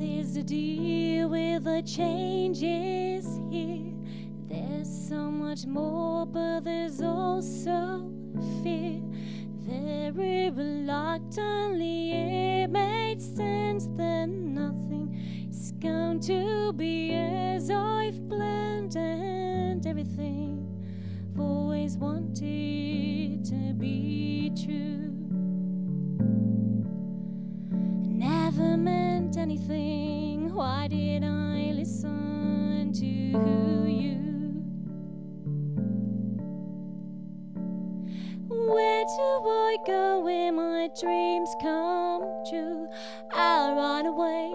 There's a deal with the changes here. There's so much more, but there's also fear. Very reluctantly, it made sense that nothing is going to be as I've planned, and everything I've always wanted to be true. Did I listen to you? Where do I go when my dreams come true? I'll run away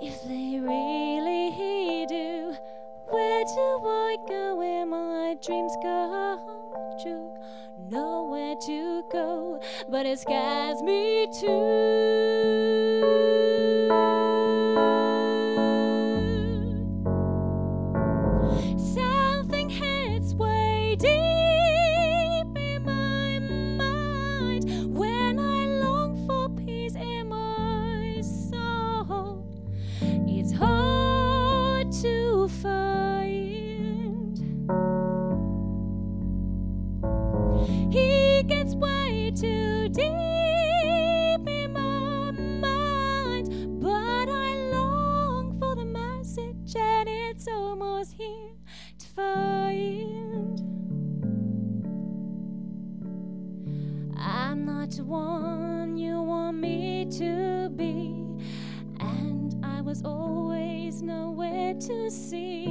if they really do. Where do I go when my dreams come true? Nowhere to go, but it scares me too. Something hits way deep in my mind when I long for peace in my soul. It's hard to find. He gets way too deep find. I'm not the one you want me to be, and I was always nowhere to see.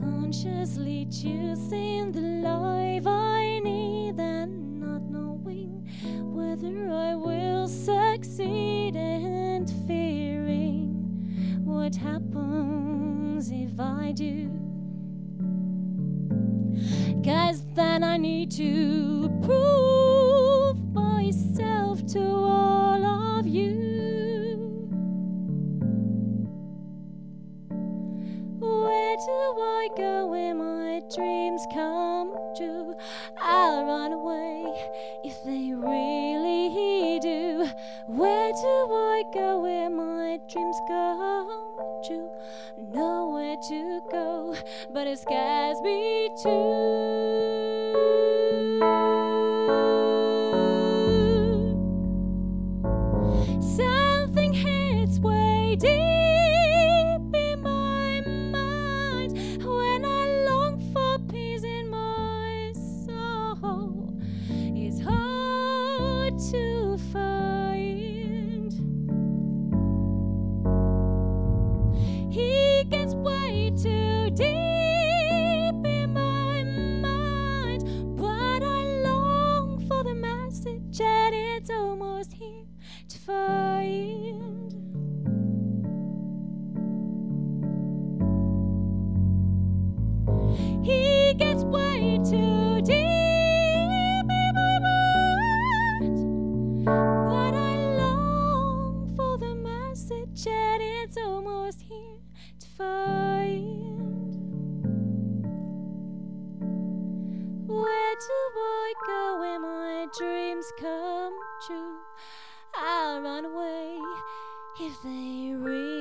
Consciously choosing the life I need, and not knowing whether I will succeed, and fearing what happens if I do. Cause then I need to prove myself to all of you. Where do I go when my dreams come true? I'll run away if they really do. Where do I go when my dreams come true? Nowhere to go, but it scares me too. To find. He gets way too deep in my mind, but I long for the message, and it's almost here to find. Where do I go when my dreams come true? I'll run away if they really